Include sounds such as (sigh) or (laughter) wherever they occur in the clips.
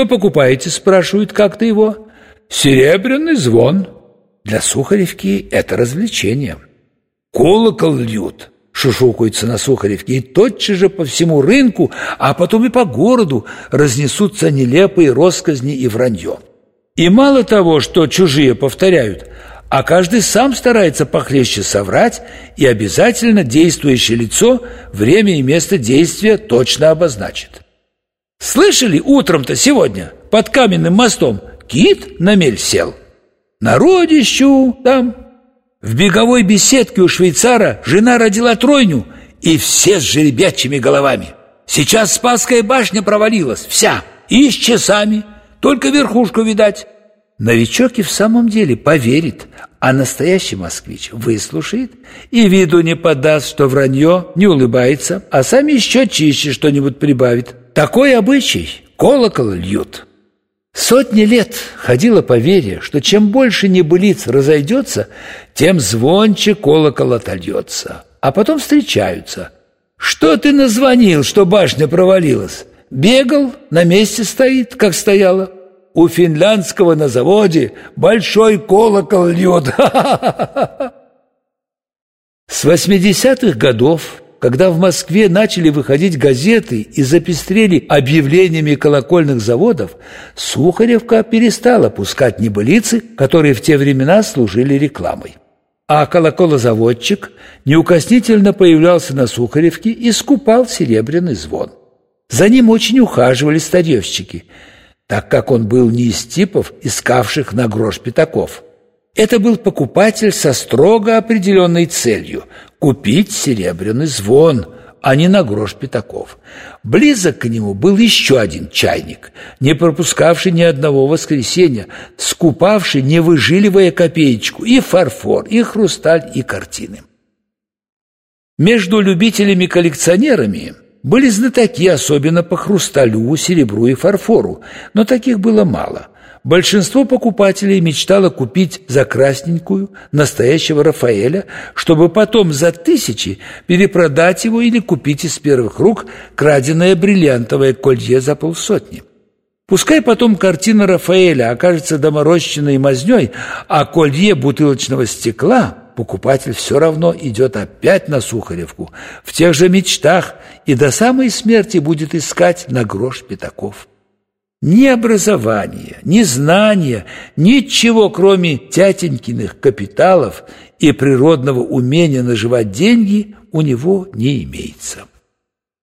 «Что покупаете?» – спрашивают как-то его. «Серебряный звон». Для Сухаревки это развлечение. «Колокол льют», – шушукаются на Сухаревке, и тотчас же по всему рынку, а потом и по городу разнесутся нелепые росказни и вранье. И мало того, что чужие повторяют, а каждый сам старается похлеще соврать, и обязательно действующее лицо время и место действия точно обозначит. Слышали утром-то сегодня под каменным мостом кит на мель сел? Народищу там. В беговой беседке у швейцара жена родила тройню, и все с жеребячими головами. Сейчас Спасская башня провалилась, вся, и с часами, только верхушку видать. Новичок и в самом деле поверит, а настоящий москвич выслушает и виду не подаст, что вранье, не улыбается, а сам еще чище что-нибудь прибавит. Такой обычай колокол льют. Сотни лет ходило поверье, что чем больше небылиц разойдется, тем звонче колокол отольется. А потом встречаются. «Что ты назвонил, что башня провалилась? Бегал, на месте стоит, как стояла» у финляндского на заводе большой колокол льет. (laughs) С 80-х годов, когда в Москве начали выходить газеты и запестрели объявлениями колокольных заводов, Сухаревка перестала пускать небылицы, которые в те времена служили рекламой. А колоколозаводчик неукоснительно появлялся на Сухаревке и скупал серебряный звон. За ним очень ухаживали старевщики – так как он был не из типов, искавших на грош пятаков. Это был покупатель со строго определенной целью – купить серебряный звон, а не на грош пятаков. Близок к нему был еще один чайник, не пропускавший ни одного воскресенья, скупавший, не выжиливая копеечку, и фарфор, и хрусталь, и картины. Между любителями-коллекционерами – были знатоки, особенно по хрусталю, серебру и фарфору, но таких было мало. Большинство покупателей мечтало купить за красненькую настоящего Рафаэля, чтобы потом за тысячи перепродать его или купить из первых рук краденое бриллиантовое колье за полсотни. Пускай потом картина Рафаэля окажется доморощенной мазнёй, а колье бутылочного стекла покупатель все равно идет опять на Сухаревку, в тех же мечтах и до самой смерти будет искать на грош пятаков. Ни образования, ни знания, ничего, кроме тятенькиных капиталов и природного умения наживать деньги, у него не имеется.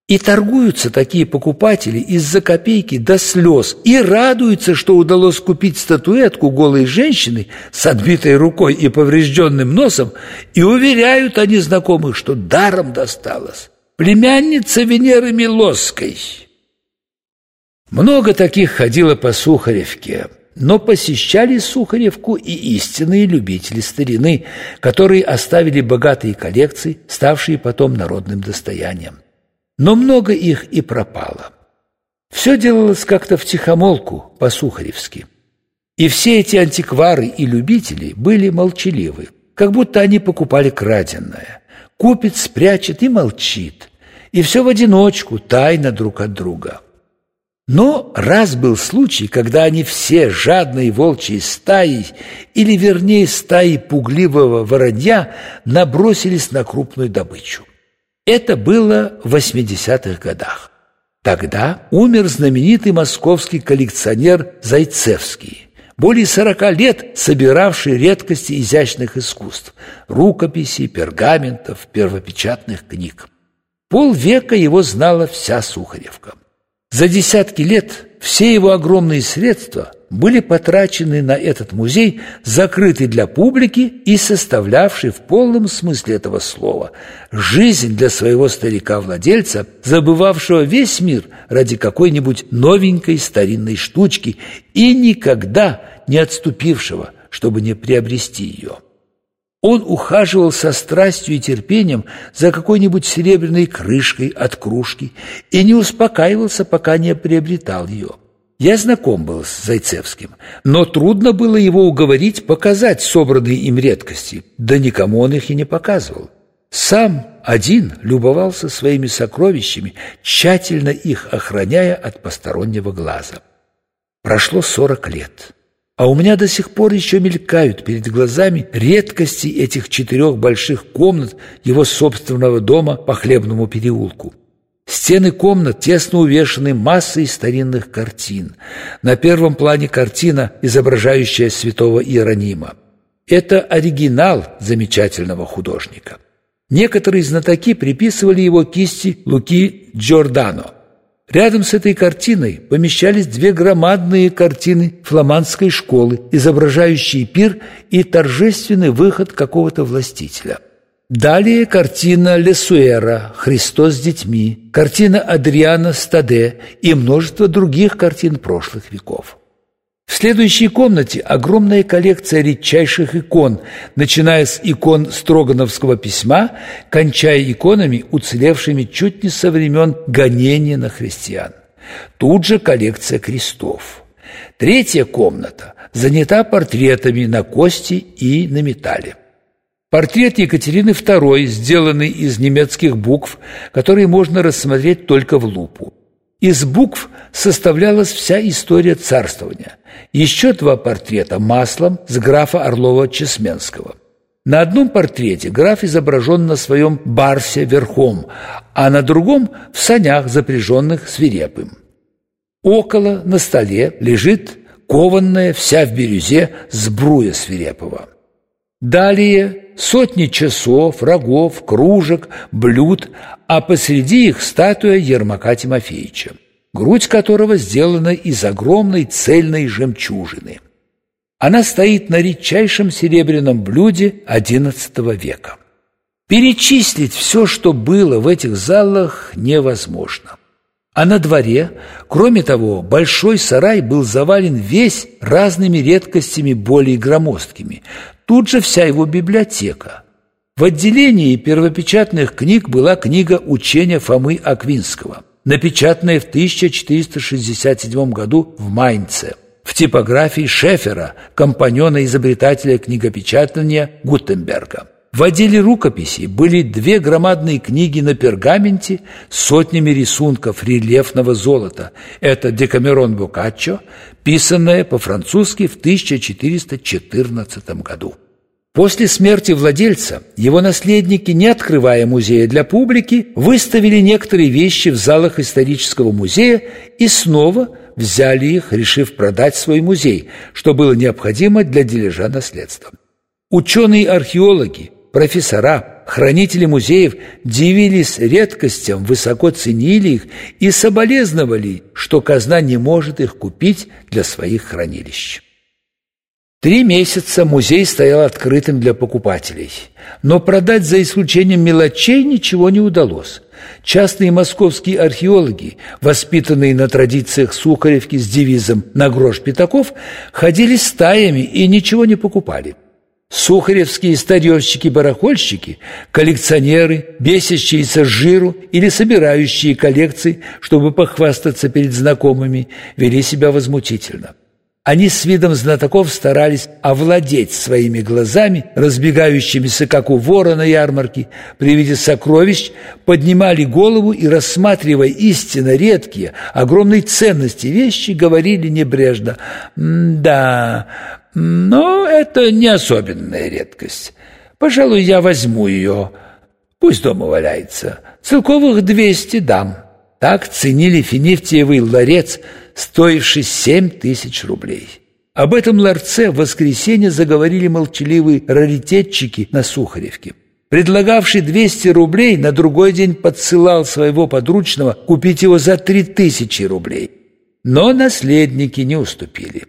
И торгуются такие покупатели из-за копейки до слез и радуются, что удалось купить статуэтку голой женщины с отбитой рукой и поврежденным носом, и уверяют они знакомых, что даром досталось. Племянница Венеры Милосской. Много таких ходило по Сухаревке, но посещали Сухаревку и истинные любители старины, которые оставили богатые коллекции, ставшие потом народным достоянием но много их и пропало. Все делалось как-то втихомолку, по-сухаревски. И все эти антиквары и любители были молчаливы, как будто они покупали краденное. Купит, спрячет и молчит. И все в одиночку, тайно друг от друга. Но раз был случай, когда они все жадной волчьей стаей, или вернее стаей пугливого воронья, набросились на крупную добычу. Это было в 80-х годах. Тогда умер знаменитый московский коллекционер Зайцевский, более 40 лет собиравший редкости изящных искусств, рукописей, пергаментов, первопечатных книг. Полвека его знала вся Сухаревка. За десятки лет все его огромные средства были потрачены на этот музей, закрытый для публики и составлявший в полном смысле этого слова жизнь для своего старика-владельца, забывавшего весь мир ради какой-нибудь новенькой старинной штучки и никогда не отступившего, чтобы не приобрести ее. Он ухаживал со страстью и терпением за какой-нибудь серебряной крышкой от кружки и не успокаивался, пока не приобретал ее. Я знаком был с Зайцевским, но трудно было его уговорить показать собранные им редкости, да никому он их и не показывал. Сам один любовался своими сокровищами, тщательно их охраняя от постороннего глаза. Прошло сорок лет. А у меня до сих пор еще мелькают перед глазами редкости этих четырех больших комнат его собственного дома по Хлебному переулку. Стены комнат тесно увешаны массой старинных картин. На первом плане картина, изображающая святого Иеронима. Это оригинал замечательного художника. Некоторые знатоки приписывали его кисти Луки Джордано – Рядом с этой картиной помещались две громадные картины фламандской школы, изображающие пир и торжественный выход какого-то властителя. Далее картина Лесуэра «Христос с детьми», картина Адриана Стаде и множество других картин прошлых веков. Следующей комнате огромная коллекция редчайших икон, начиная с икон Строгановского письма, кончая иконами, уцелевшими чуть не со времен гонения на христиан. Тут же коллекция крестов. Третья комната занята портретами на кости и на металле. Портрет Екатерины II, сделанный из немецких букв, которые можно рассмотреть только в лупу. Из букв составлялась вся история царствования. Еще два портрета маслом с графа Орлова-Чесменского. На одном портрете граф изображен на своем барсе верхом, а на другом – в санях, запряженных свирепым. Около на столе лежит кованная вся в бирюзе сбруя свирепого. Далее сотни часов, рогов, кружек, блюд, а посреди их статуя Ермака Тимофеевича, грудь которого сделана из огромной цельной жемчужины. Она стоит на редчайшем серебряном блюде XI века. Перечислить все, что было в этих залах, невозможно. А на дворе, кроме того, большой сарай был завален весь разными редкостями более громоздкими. Тут же вся его библиотека. В отделении первопечатных книг была книга учения Фомы Аквинского, напечатанная в 1467 году в Майнце в типографии Шефера, компаньона-изобретателя книгопечатания Гутенберга. В отделе рукописей были две громадные книги на пергаменте с сотнями рисунков рельефного золота. Это «Декамерон Боккаччо», писанное по-французски в 1414 году. После смерти владельца его наследники, не открывая музея для публики, выставили некоторые вещи в залах исторического музея и снова взяли их, решив продать свой музей, что было необходимо для дележа наследства. Ученые-археологи, профессора, хранители музеев дивились редкостям, высоко ценили их и соболезновали, что казна не может их купить для своих хранилищ. Три месяца музей стоял открытым для покупателей, но продать за исключением мелочей ничего не удалось. Частные московские археологи, воспитанные на традициях Сухаревки с девизом «на грош пятаков», ходили стаями и ничего не покупали – Сухаревские старьевщики-барахольщики, коллекционеры, бесящиеся с жиру или собирающие коллекции, чтобы похвастаться перед знакомыми, вели себя возмутительно. Они с видом знатоков старались овладеть своими глазами, разбегающимися, как у вора на ярмарке, при виде сокровищ, поднимали голову и, рассматривая истинно редкие, огромной ценности вещи, говорили небрежно «Да, но это не особенная редкость. Пожалуй, я возьму ее. Пусть дома валяется. Целковых двести дам. Так ценили финифтиевый ларец, стоивший семь тысяч рублей. Об этом ларце в воскресенье заговорили молчаливые раритетчики на Сухаревке. Предлагавший 200 рублей на другой день подсылал своего подручного купить его за 3000 рублей. Но наследники не уступили.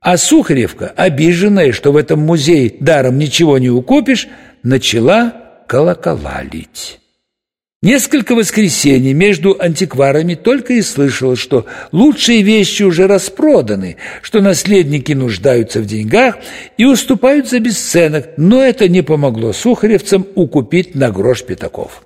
А Сухаревка, обиженная, что в этом музее даром ничего не укупишь, начала колокола лить. Несколько воскресений между антикварами только и слышалось, что лучшие вещи уже распроданы, что наследники нуждаются в деньгах и уступают за бесценок, но это не помогло сухаревцам укупить на грош пятаков.